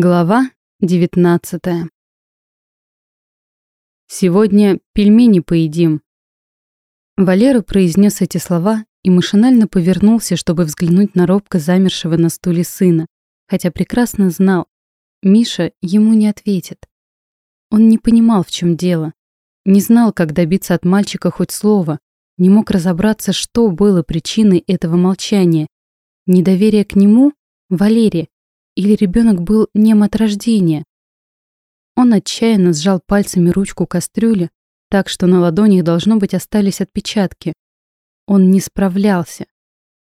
Глава 19 «Сегодня пельмени поедим». Валера произнес эти слова и машинально повернулся, чтобы взглянуть на робко замершего на стуле сына, хотя прекрасно знал, Миша ему не ответит. Он не понимал, в чем дело, не знал, как добиться от мальчика хоть слова, не мог разобраться, что было причиной этого молчания. Недоверие к нему, Валере, или ребенок был нем от рождения? Он отчаянно сжал пальцами ручку кастрюли, так что на ладонях должно быть остались отпечатки. Он не справлялся.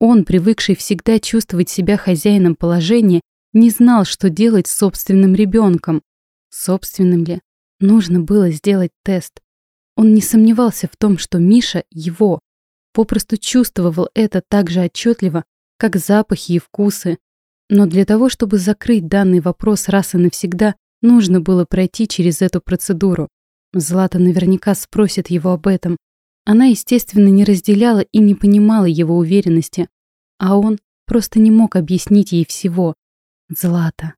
Он, привыкший всегда чувствовать себя хозяином положения, не знал, что делать с собственным ребенком. Собственным ли? Нужно было сделать тест. Он не сомневался в том, что Миша его. Попросту чувствовал это так же отчетливо, как запахи и вкусы, но для того, чтобы закрыть данный вопрос раз и навсегда, нужно было пройти через эту процедуру. Злата наверняка спросит его об этом. Она, естественно, не разделяла и не понимала его уверенности, а он просто не мог объяснить ей всего. Злата.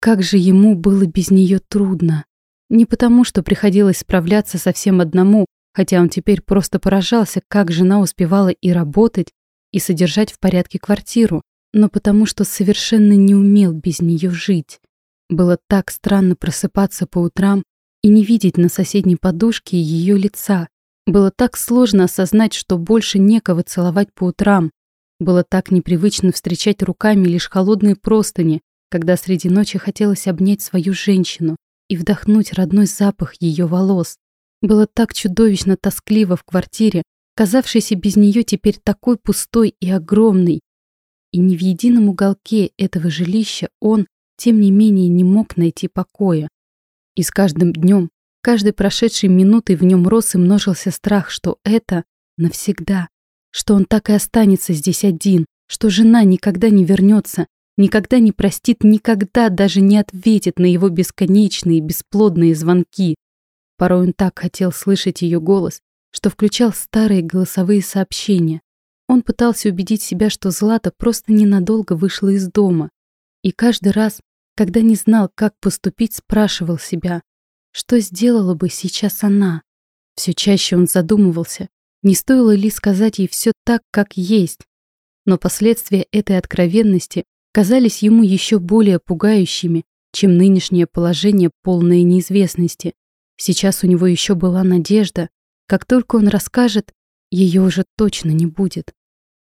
Как же ему было без нее трудно. Не потому, что приходилось справляться совсем одному, хотя он теперь просто поражался, как жена успевала и работать, и содержать в порядке квартиру, но потому что совершенно не умел без нее жить. Было так странно просыпаться по утрам и не видеть на соседней подушке ее лица. Было так сложно осознать, что больше некого целовать по утрам. Было так непривычно встречать руками лишь холодные простыни, когда среди ночи хотелось обнять свою женщину и вдохнуть родной запах ее волос. Было так чудовищно тоскливо в квартире, казавшейся без нее теперь такой пустой и огромной, и ни в едином уголке этого жилища он, тем не менее, не мог найти покоя. И с каждым днем, каждой прошедшей минутой в нем рос и множился страх, что это навсегда, что он так и останется здесь один, что жена никогда не вернется, никогда не простит, никогда даже не ответит на его бесконечные бесплодные звонки. Порой он так хотел слышать ее голос, что включал старые голосовые сообщения, он пытался убедить себя, что Злата просто ненадолго вышла из дома. И каждый раз, когда не знал, как поступить, спрашивал себя, что сделала бы сейчас она. Все чаще он задумывался, не стоило ли сказать ей все так, как есть. Но последствия этой откровенности казались ему еще более пугающими, чем нынешнее положение полной неизвестности. Сейчас у него еще была надежда. Как только он расскажет, ее уже точно не будет.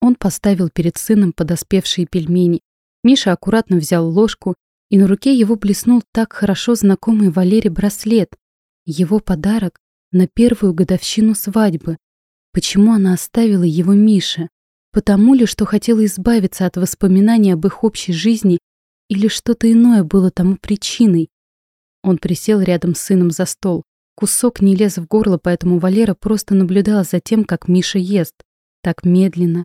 Он поставил перед сыном подоспевшие пельмени. Миша аккуратно взял ложку, и на руке его блеснул так хорошо знакомый Валере браслет. Его подарок на первую годовщину свадьбы. Почему она оставила его Мише? Потому ли, что хотела избавиться от воспоминаний об их общей жизни, или что-то иное было тому причиной? Он присел рядом с сыном за стол. Кусок не лез в горло, поэтому Валера просто наблюдала за тем, как Миша ест. Так медленно,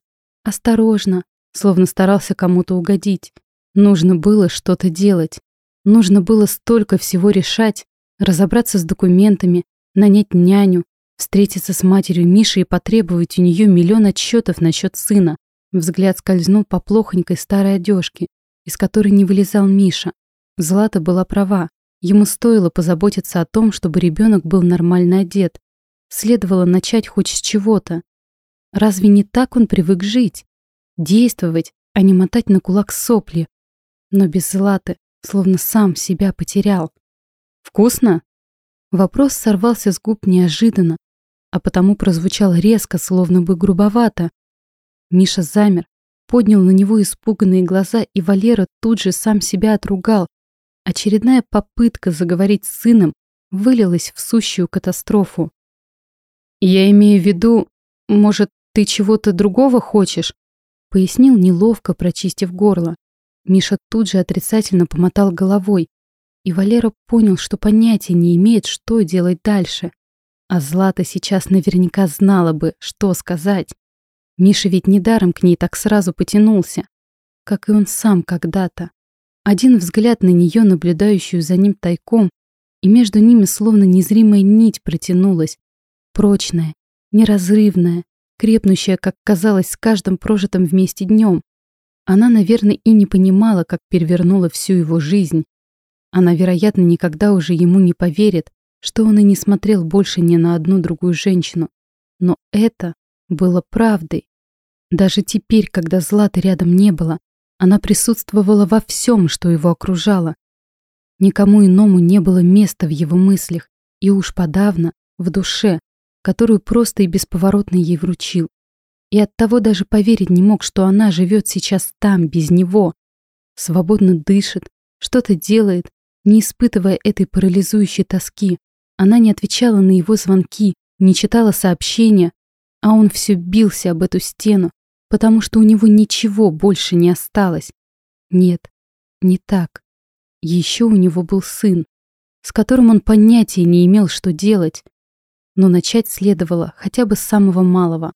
Осторожно, словно старался кому-то угодить. Нужно было что-то делать. Нужно было столько всего решать, разобраться с документами, нанять няню, встретиться с матерью Миши и потребовать у нее миллион отчетов насчет сына. Взгляд скользнул по плохонькой старой одежке, из которой не вылезал Миша. Злата была права. Ему стоило позаботиться о том, чтобы ребенок был нормально одет. Следовало начать хоть с чего-то. Разве не так он привык жить? Действовать, а не мотать на кулак сопли. Но без Златы, словно сам себя потерял. «Вкусно?» Вопрос сорвался с губ неожиданно, а потому прозвучал резко, словно бы грубовато. Миша замер, поднял на него испуганные глаза, и Валера тут же сам себя отругал. Очередная попытка заговорить с сыном вылилась в сущую катастрофу. «Я имею в виду, может, «Ты чего-то другого хочешь?» — пояснил неловко, прочистив горло. Миша тут же отрицательно помотал головой, и Валера понял, что понятия не имеет, что делать дальше. А Злата сейчас наверняка знала бы, что сказать. Миша ведь недаром к ней так сразу потянулся, как и он сам когда-то. Один взгляд на нее, наблюдающую за ним тайком, и между ними словно незримая нить протянулась, прочная, неразрывная, крепнущая, как казалось, с каждым прожитым вместе днем. Она, наверное, и не понимала, как перевернула всю его жизнь. Она, вероятно, никогда уже ему не поверит, что он и не смотрел больше ни на одну другую женщину. Но это было правдой. Даже теперь, когда Златы рядом не было, она присутствовала во всем, что его окружало. Никому иному не было места в его мыслях, и уж подавно в душе, которую просто и бесповоротно ей вручил. И оттого даже поверить не мог, что она живет сейчас там, без него. Свободно дышит, что-то делает, не испытывая этой парализующей тоски. Она не отвечала на его звонки, не читала сообщения, а он все бился об эту стену, потому что у него ничего больше не осталось. Нет, не так. Еще у него был сын, с которым он понятия не имел, что делать. Но начать следовало хотя бы с самого малого.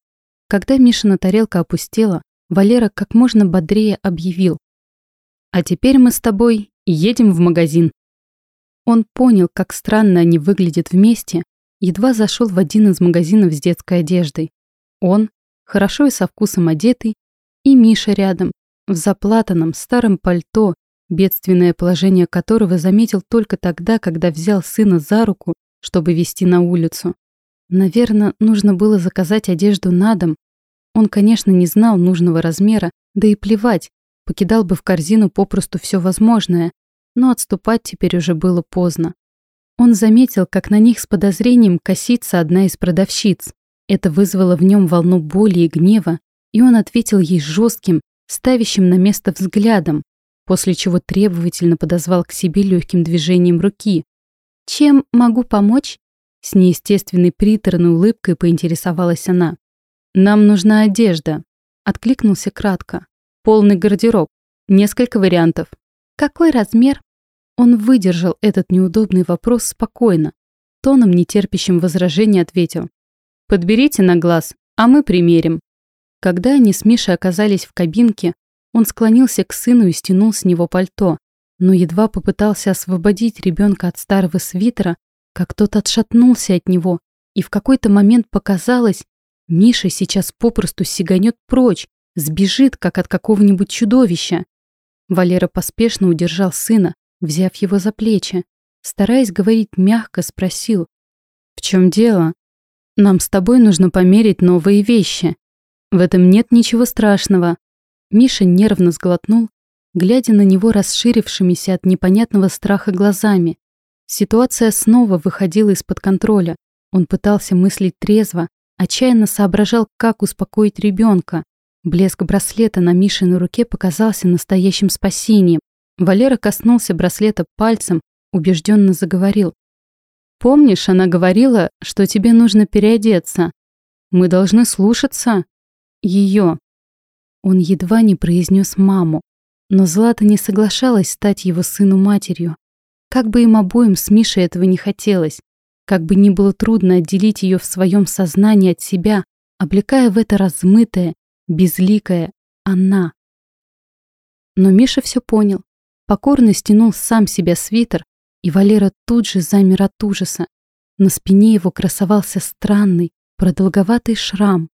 Когда Мишина тарелка опустела, Валера как можно бодрее объявил. «А теперь мы с тобой едем в магазин». Он понял, как странно они выглядят вместе, едва зашел в один из магазинов с детской одеждой. Он, хорошо и со вкусом одетый, и Миша рядом, в заплатанном старом пальто, бедственное положение которого заметил только тогда, когда взял сына за руку, чтобы вести на улицу. Наверное, нужно было заказать одежду на дом. Он, конечно, не знал нужного размера, да и плевать, покидал бы в корзину попросту все возможное, но отступать теперь уже было поздно. Он заметил, как на них с подозрением косится одна из продавщиц. Это вызвало в нем волну боли и гнева, и он ответил ей жестким, ставящим на место взглядом, после чего требовательно подозвал к себе легким движением руки. «Чем могу помочь?» С неестественной приторной улыбкой поинтересовалась она. «Нам нужна одежда», — откликнулся кратко. «Полный гардероб. Несколько вариантов». «Какой размер?» Он выдержал этот неудобный вопрос спокойно. Тоном, нетерпящим возражений, ответил. Подберите на глаз, а мы примерим». Когда они с Мишей оказались в кабинке, он склонился к сыну и стянул с него пальто, но едва попытался освободить ребенка от старого свитера, как тот отшатнулся от него, и в какой-то момент показалось, Миша сейчас попросту сиганет прочь, сбежит, как от какого-нибудь чудовища. Валера поспешно удержал сына, взяв его за плечи. Стараясь говорить мягко, спросил, «В чем дело?» Нам с тобой нужно померить новые вещи. В этом нет ничего страшного. Миша нервно сглотнул, глядя на него расширившимися от непонятного страха глазами. Ситуация снова выходила из-под контроля. Он пытался мыслить трезво, отчаянно соображал, как успокоить ребенка. Блеск браслета на Мишиной руке показался настоящим спасением. Валера коснулся браслета пальцем, убежденно заговорил. Помнишь, она говорила, что тебе нужно переодеться. Мы должны слушаться ее. Он едва не произнес маму, но Злата не соглашалась стать его сыну матерью. Как бы им обоим с Мишей этого не хотелось, как бы ни было трудно отделить ее в своем сознании от себя, облекая в это размытое, безликое «она». Но Миша все понял. Покорно стянул сам себя свитер, и Валера тут же замер от ужаса. На спине его красовался странный, продолговатый шрам.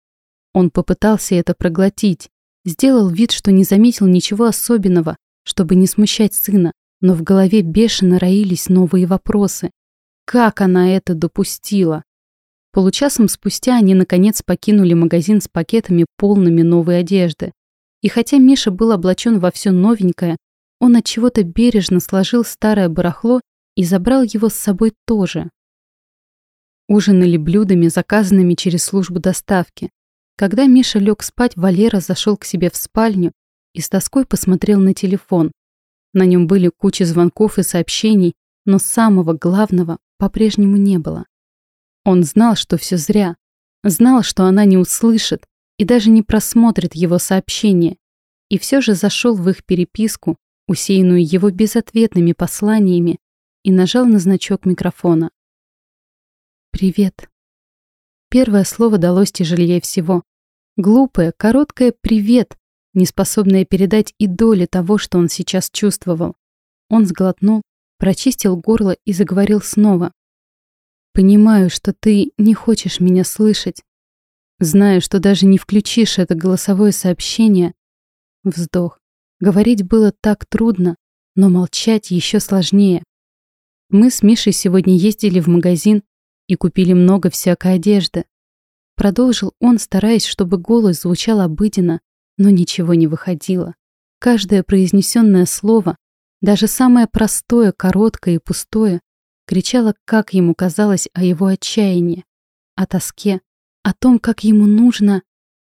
Он попытался это проглотить, сделал вид, что не заметил ничего особенного, чтобы не смущать сына, но в голове бешено роились новые вопросы. Как она это допустила? Получасом спустя они наконец покинули магазин с пакетами полными новой одежды. И хотя Миша был облачен во все новенькое, он от чего-то бережно сложил старое барахло и забрал его с собой тоже. Ужинали блюдами, заказанными через службу доставки. Когда Миша лег спать, Валера зашел к себе в спальню и с тоской посмотрел на телефон. На нем были куча звонков и сообщений, но самого главного по-прежнему не было. Он знал, что все зря. Знал, что она не услышит и даже не просмотрит его сообщение. И все же зашел в их переписку, усеянную его безответными посланиями, и нажал на значок микрофона. «Привет». Первое слово далось тяжелее всего. Глупое, короткое «привет», не способное передать и доли того, что он сейчас чувствовал. Он сглотнул, прочистил горло и заговорил снова. «Понимаю, что ты не хочешь меня слышать. Знаю, что даже не включишь это голосовое сообщение». Вздох. Говорить было так трудно, но молчать еще сложнее. Мы с Мишей сегодня ездили в магазин и купили много всякой одежды. Продолжил он, стараясь, чтобы голос звучал обыденно, но ничего не выходило. Каждое произнесенное слово, даже самое простое, короткое и пустое, кричало, как ему казалось, о его отчаянии, о тоске, о том, как ему нужно...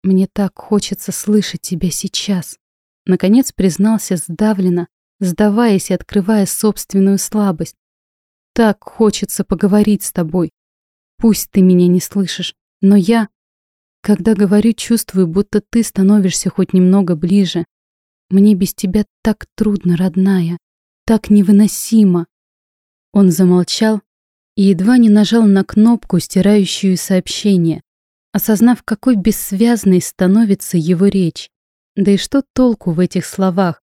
Мне так хочется слышать тебя сейчас. Наконец признался сдавленно, сдаваясь и открывая собственную слабость. Так хочется поговорить с тобой. Пусть ты меня не слышишь, но я, когда говорю, чувствую, будто ты становишься хоть немного ближе. Мне без тебя так трудно, родная, так невыносимо. Он замолчал и едва не нажал на кнопку, стирающую сообщение, осознав, какой бессвязной становится его речь. Да и что толку в этих словах?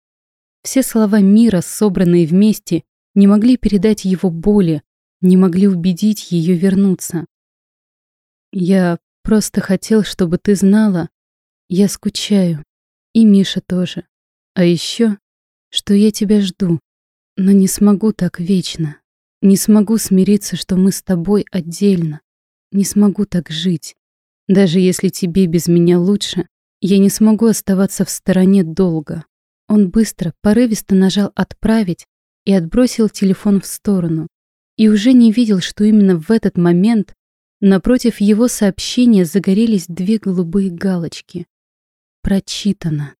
Все слова мира, собранные вместе, не могли передать его боли, не могли убедить ее вернуться. Я просто хотел, чтобы ты знала, я скучаю, и Миша тоже. А еще, что я тебя жду, но не смогу так вечно. Не смогу смириться, что мы с тобой отдельно. Не смогу так жить. Даже если тебе без меня лучше, я не смогу оставаться в стороне долго. Он быстро, порывисто нажал «Отправить» и отбросил телефон в сторону. И уже не видел, что именно в этот момент напротив его сообщения загорелись две голубые галочки. Прочитано.